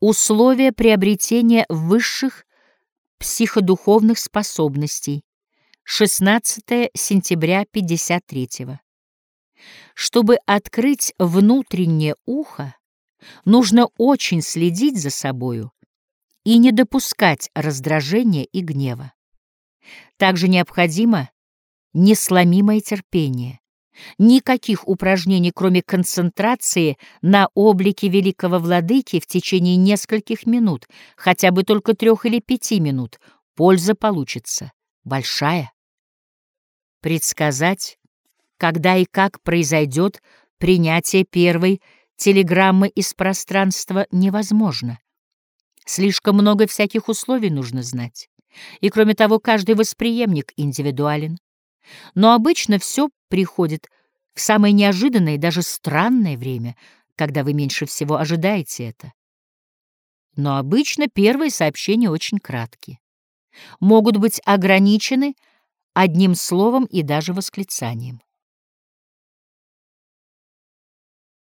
Условия приобретения высших психодуховных способностей. 16 сентября 53 -го. Чтобы открыть внутреннее ухо, нужно очень следить за собою и не допускать раздражения и гнева. Также необходимо несломимое терпение. Никаких упражнений, кроме концентрации на облике великого владыки в течение нескольких минут, хотя бы только трех или пяти минут, польза получится большая. Предсказать, когда и как произойдет принятие первой телеграммы из пространства невозможно. Слишком много всяких условий нужно знать. И кроме того, каждый восприемник индивидуален. Но обычно все приходит в самое неожиданное и даже странное время, когда вы меньше всего ожидаете это. Но обычно первые сообщения очень краткие. Могут быть ограничены одним словом и даже восклицанием.